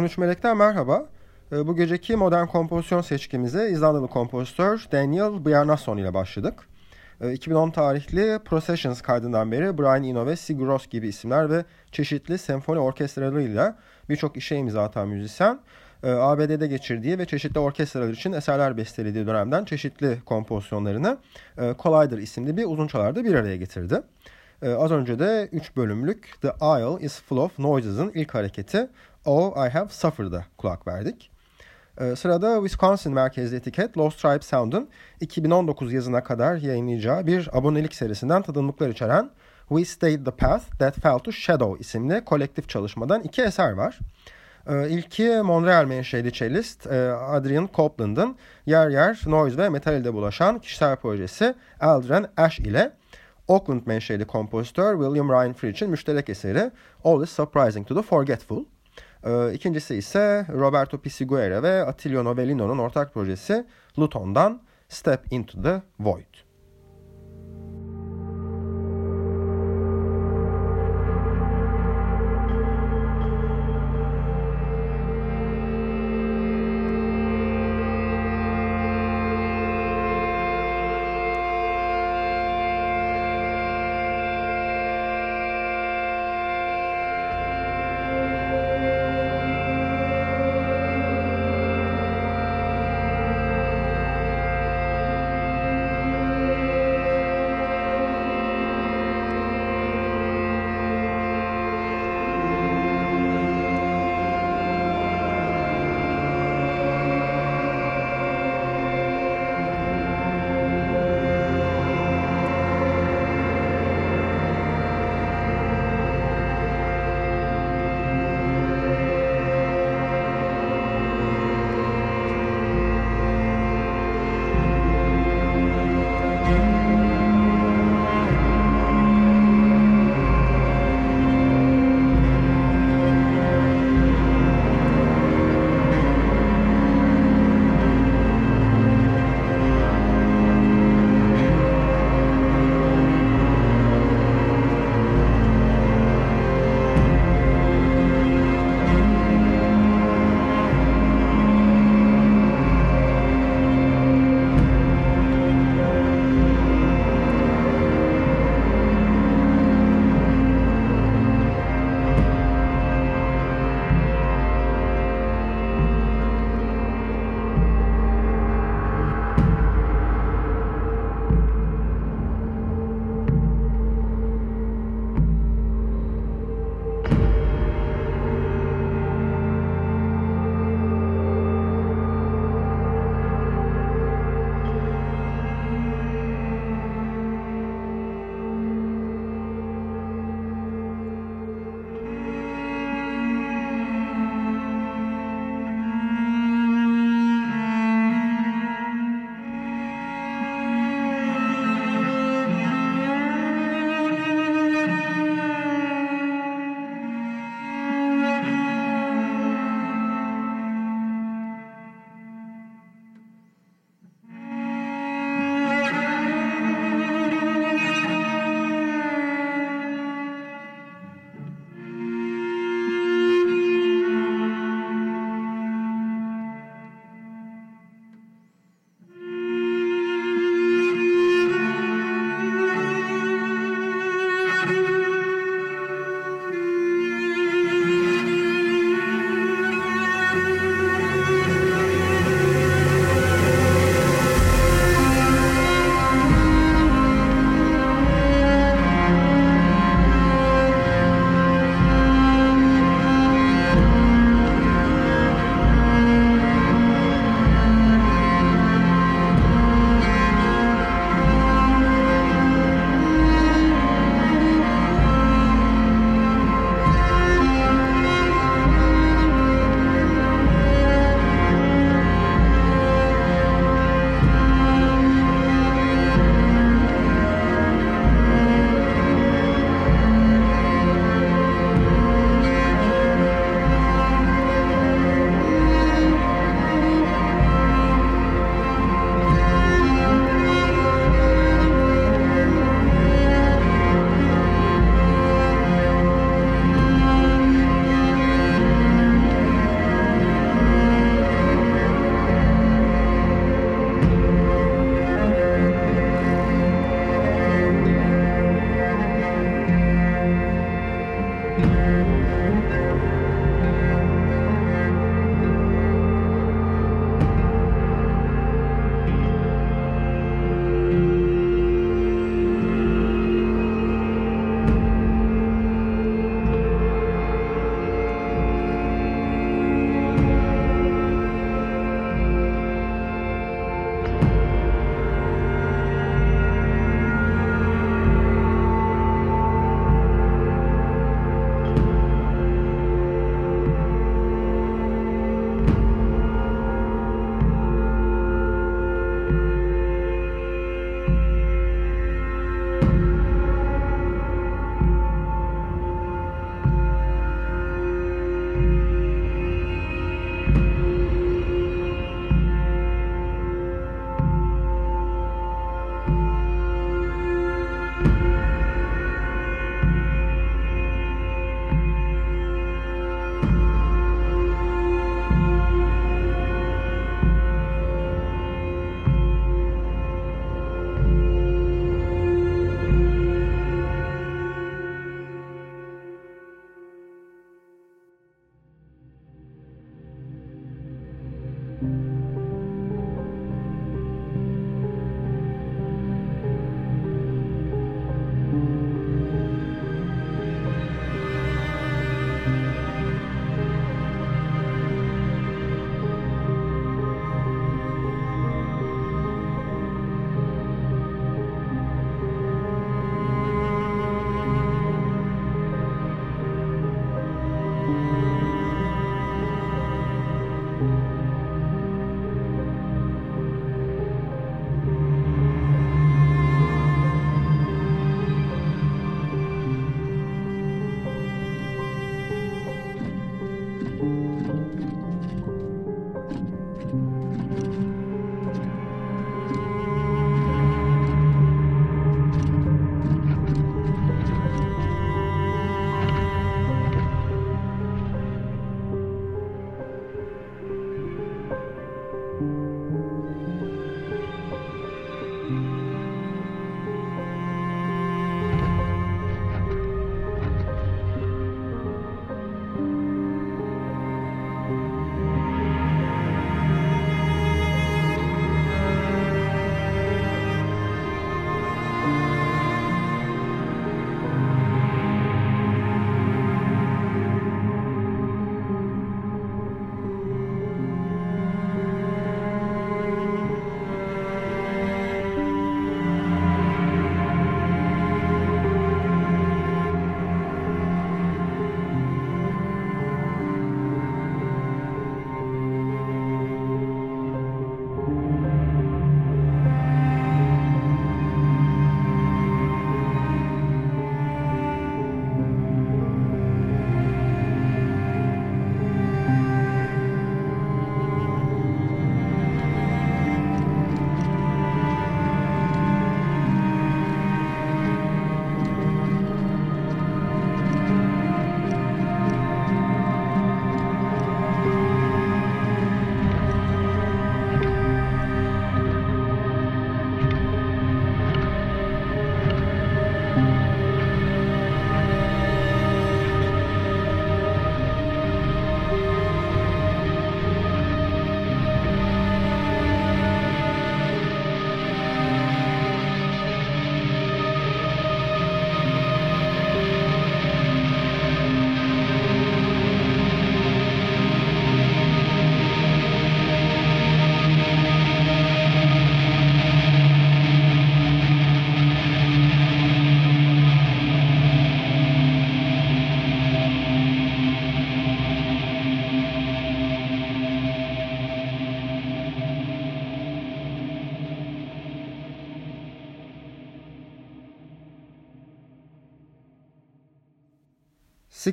13 Melek'ten merhaba. Ee, bu geceki modern kompozisyon seçkimize İzlandalı kompozitör Daniel Bjarnason ile başladık. 2010 ee, tarihli Processions kaydından beri Brian Eno ve Sigur Rós gibi isimler ve çeşitli senfoni orkestralarıyla birçok işe imza atan müzisyen, e, ABD'de geçirdiği ve çeşitli orkestralar için eserler bestelediği dönemden çeşitli kompozisyonlarını e, Collider isimli bir uzun çalarda bir araya getirdi. E, az önce de 3 bölümlük The Isle is Full of Noises'ın ilk hareketi Oh I Have Suffered'a kulak verdik. Ee, sırada Wisconsin merkezli etiket Lost Tribe Sound'un 2019 yazına kadar yayınlayacağı bir abonelik serisinden tadımlıklar içeren We Stayed the Path That Fell to Shadow isimli kolektif çalışmadan iki eser var. Ee, ilki Montreal menşeli cellist e, Adrian Copeland'ın yer yer noise ve metalde bulaşan kişisel projesi Aldrin Ash ile Oakland menşeli kompozitör William Ryan Fritz'in müşterek eseri All is Surprising to the Forgetful. E, ikincisi ise Roberto Pisiguera ve Attilio Novellino'nun ortak projesi Luton'dan Step into the Void.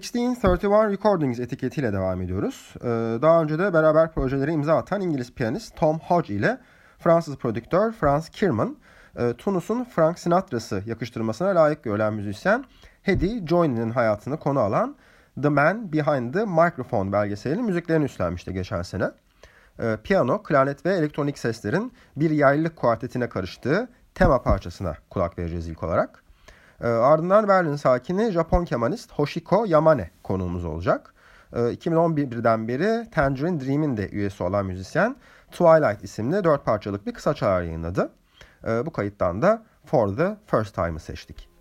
1631 Recordings etiketiyle devam ediyoruz. Ee, daha önce de beraber projeleri imza atan İngiliz piyanist Tom Hodge ile Fransız prodüktör Franz Kierman, e, Tunus'un Frank Sinatra'sı yakıştırmasına layık görülen müzisyen Hedy Joinin'in hayatını konu alan The Man Behind the Microphone belgeselinin müziklerini üstlenmişti geçen sene. Ee, piyano, klarnet ve elektronik seslerin bir yaylılık kuartetine karıştığı tema parçasına kulak vereceğiz ilk olarak. E, ardından Berlin sakini Japon kemanist Hoshiko Yamane konuğumuz olacak. E, ee, 2011'den beri Tangerine Dream'in de üyesi olan müzisyen Twilight isimli dört parçalık bir kısa çağrı yayınladı. E, bu kayıttan da For the First Time'ı seçtik.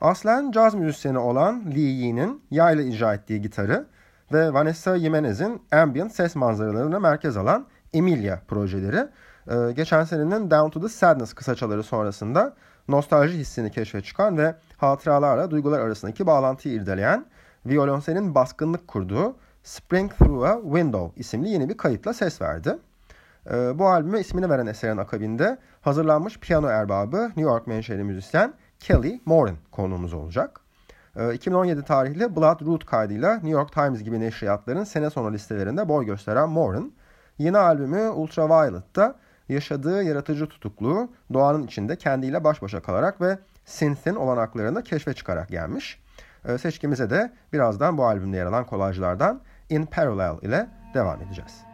Aslen caz müzisyeni olan Lee Yee'nin yayla icra ettiği gitarı ve Vanessa Jimenez'in ambient ses manzaralarını merkez alan Emilia projeleri e, geçen senenin Down to the Sadness kısaçaları sonrasında nostalji hissini keşfe çıkan ve hatıralarla duygular arasındaki bağlantıyı irdeleyen violonselin baskınlık kurduğu Spring Through a Window isimli yeni bir kayıtla ses verdi. E, bu albüme ismini veren eserin akabinde hazırlanmış piyano erbabı New York menşeli müzisyen Kelly Morin konuğumuz olacak. 2017 ee, tarihli Blood Root kaydıyla New York Times gibi neşriyatların sene sonu listelerinde boy gösteren Morin, yeni albümü Ultraviolet'ta yaşadığı yaratıcı tutukluğu doğanın içinde kendiyle baş başa kalarak ve synth'in olanaklarını keşfe çıkarak gelmiş. Ee, seçkimize de birazdan bu albümde yer alan kolajlardan In Parallel ile devam edeceğiz.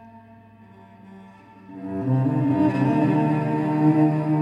Müzik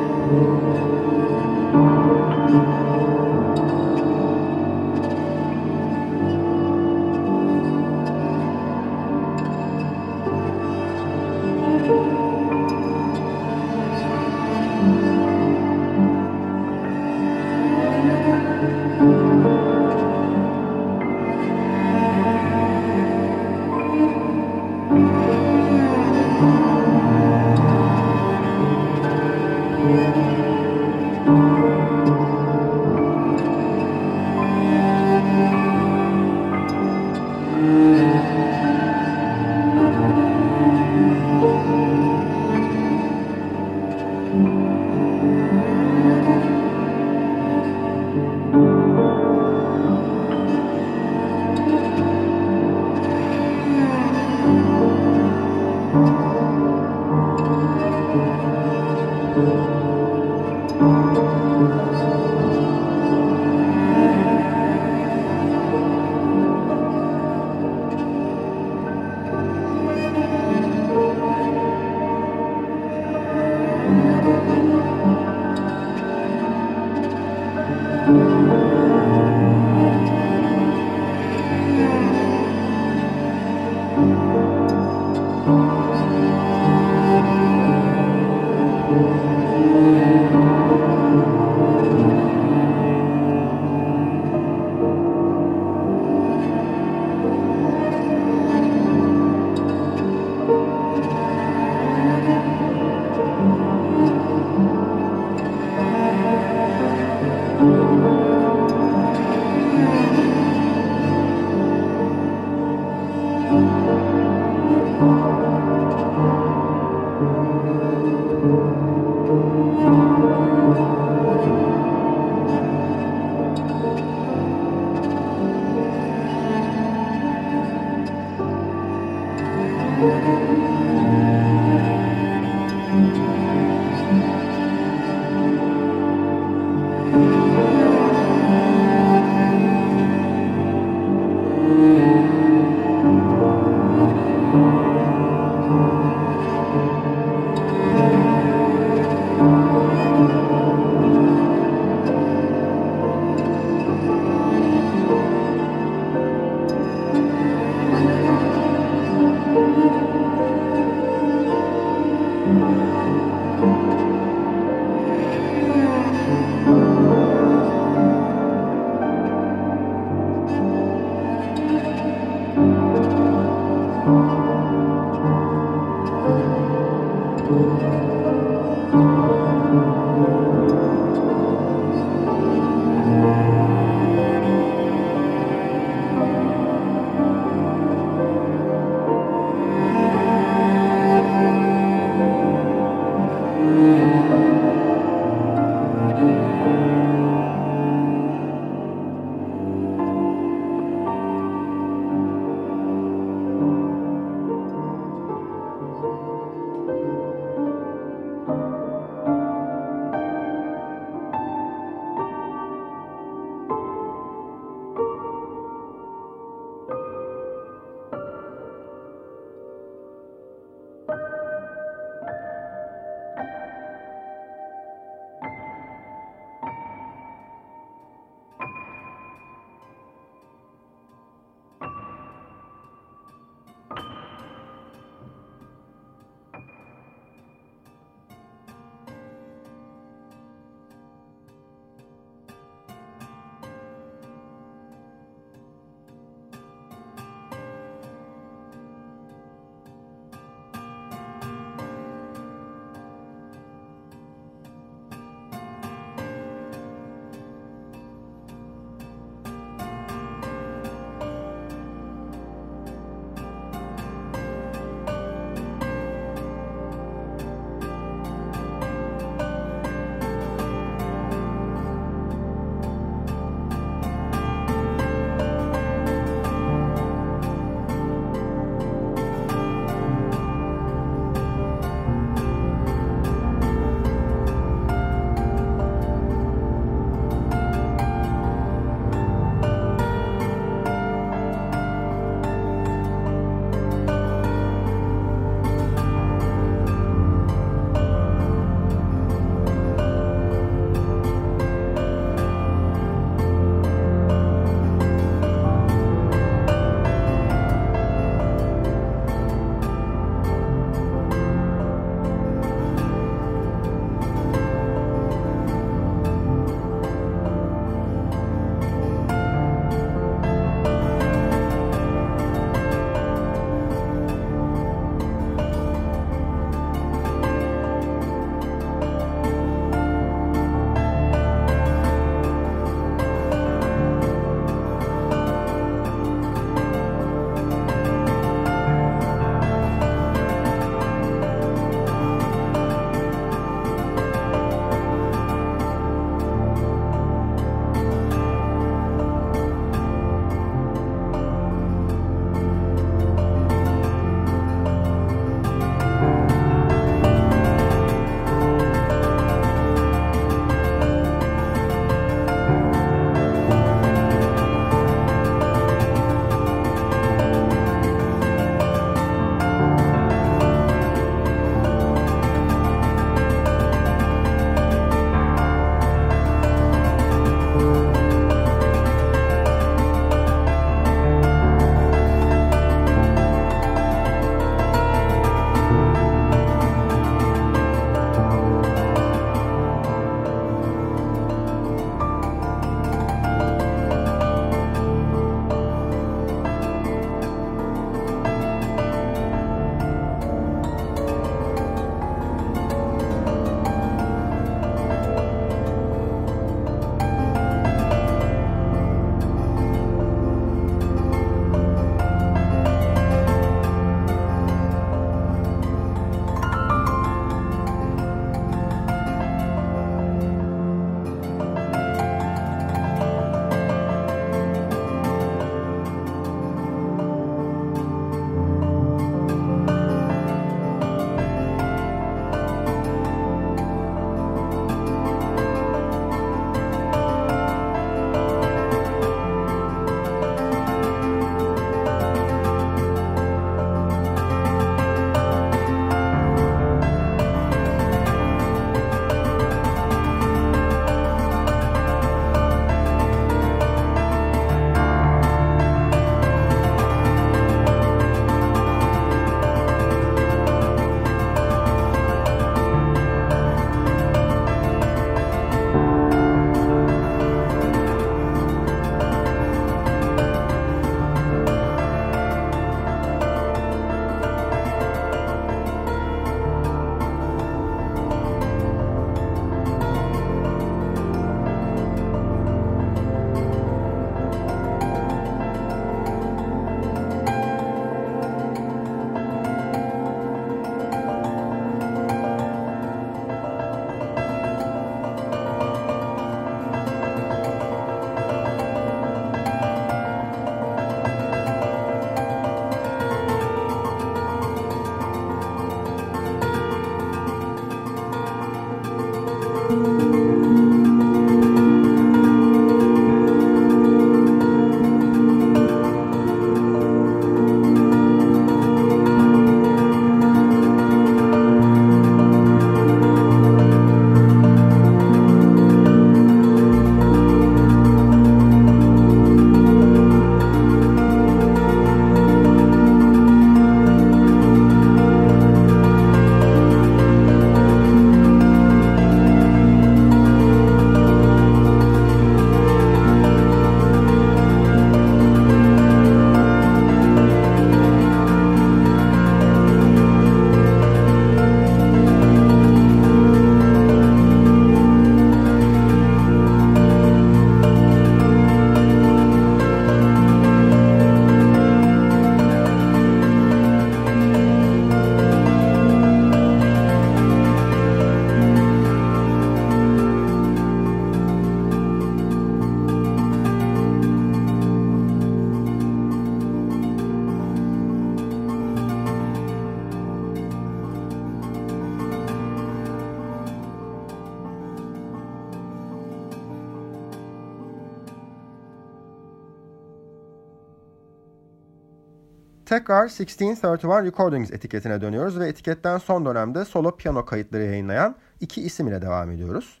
Tekrar 1631 Recordings etiketine dönüyoruz ve etiketten son dönemde solo piyano kayıtları yayınlayan iki isim ile devam ediyoruz.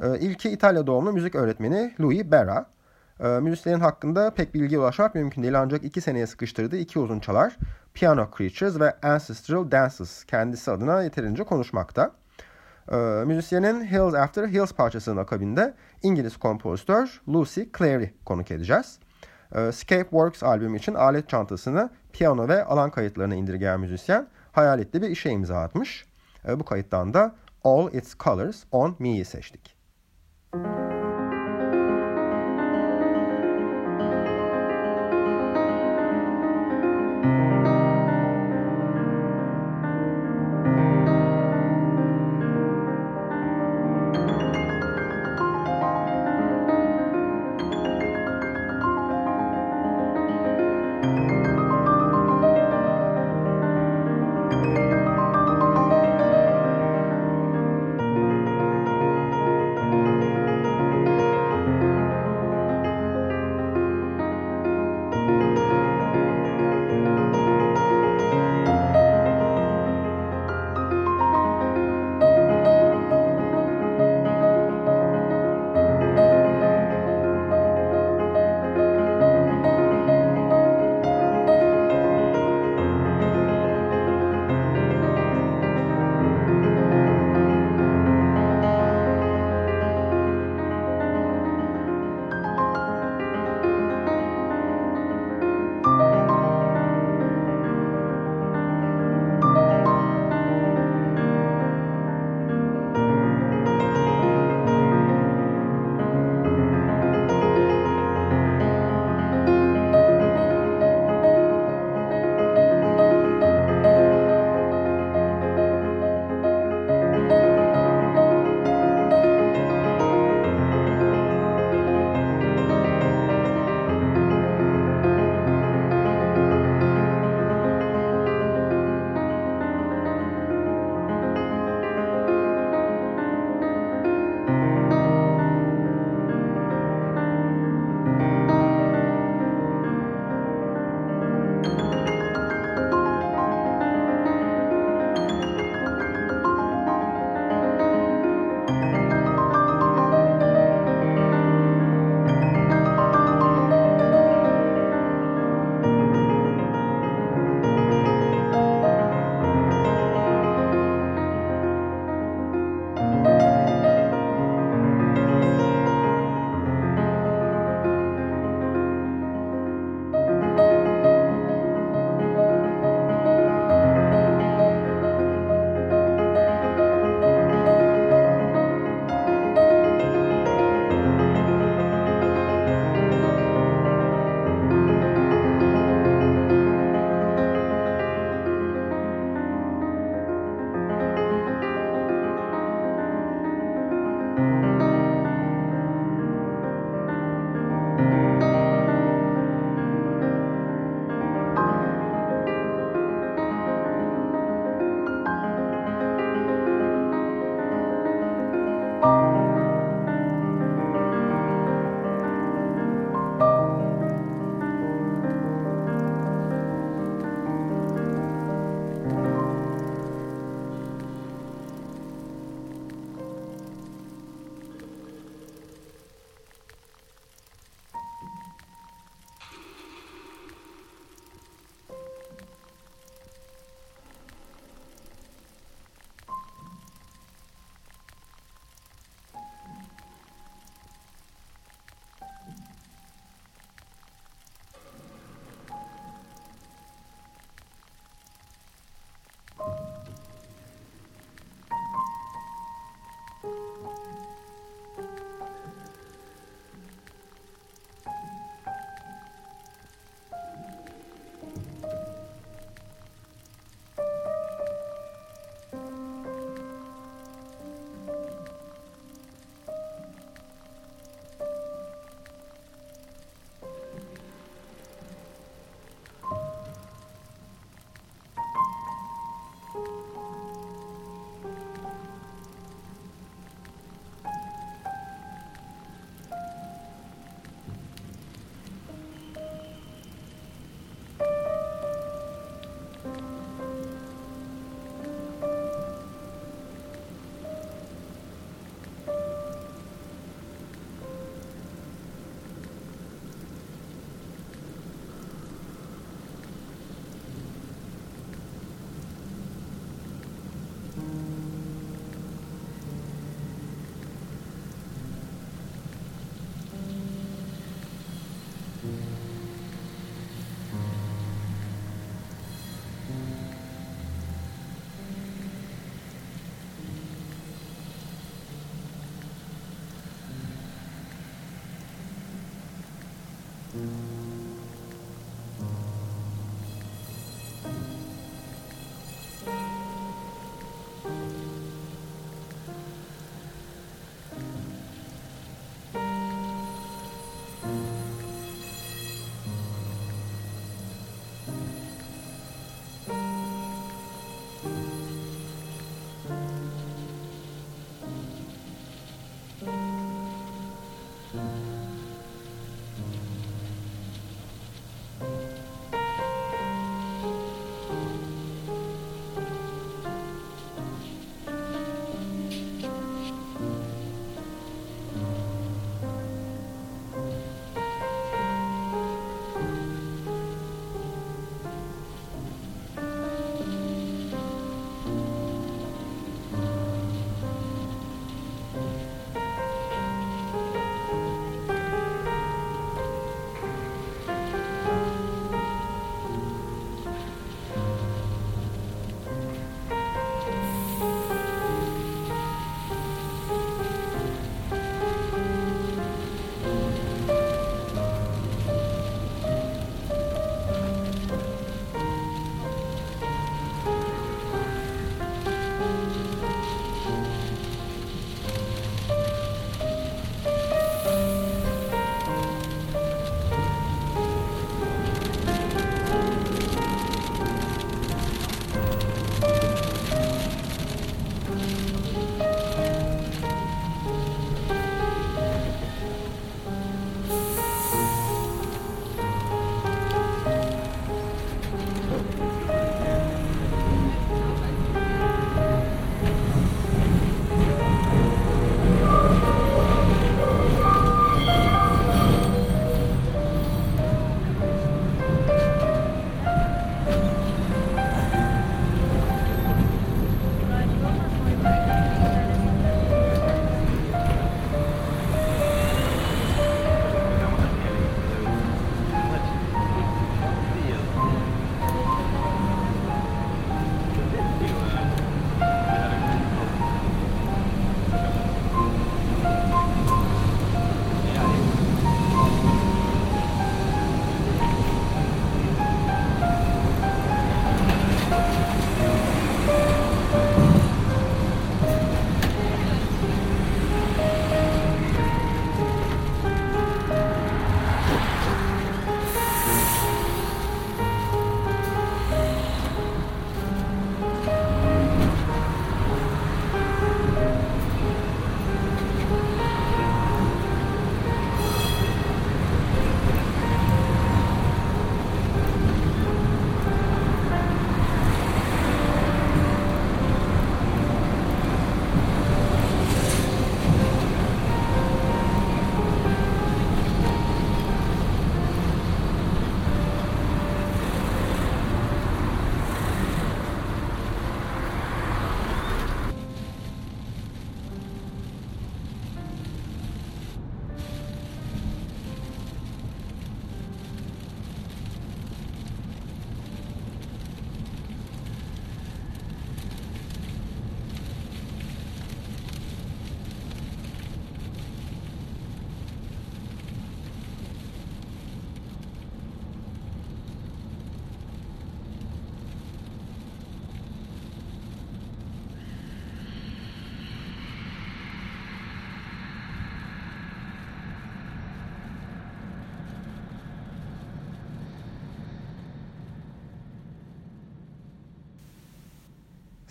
Ee, ilki İtalya doğumlu müzik öğretmeni Louis Berra. Ee, müzisyenin hakkında pek bilgiye ulaşmak mümkün değil ancak iki seneye sıkıştırdığı iki uzun çalar Piano Creatures ve Ancestral Dances kendisi adına yeterince konuşmakta. Ee, müzisyenin Hills After Hills parçasının akabinde İngiliz kompozitör Lucy Clary konuk edeceğiz. Ee, Scape Works albümü için alet çantasını piyano ve alan kayıtlarına indirgeyen müzisyen hayaletli bir işe imza atmış. Ee, bu kayıttan da All Its Colors on Me'yi seçtik. Müzik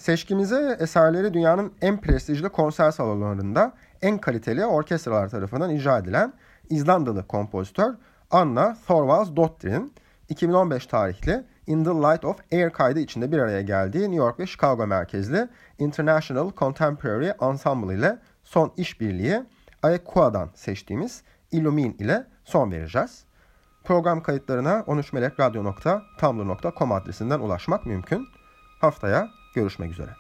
Seçkimize eserleri dünyanın en prestijli konser salonlarında en kaliteli orkestralar tarafından icra edilen İzlandalı kompozitör Anna Thorvaldsdottir'in 2015 tarihli In the Light of Air kaydı içinde bir araya geldiği New York ve Chicago merkezli International Contemporary Ensemble ile son işbirliği Ayekua'dan seçtiğimiz Illumine ile son vereceğiz. Program kayıtlarına 13melekradyo.tumblr.com adresinden ulaşmak mümkün. Haftaya görüşmek üzere.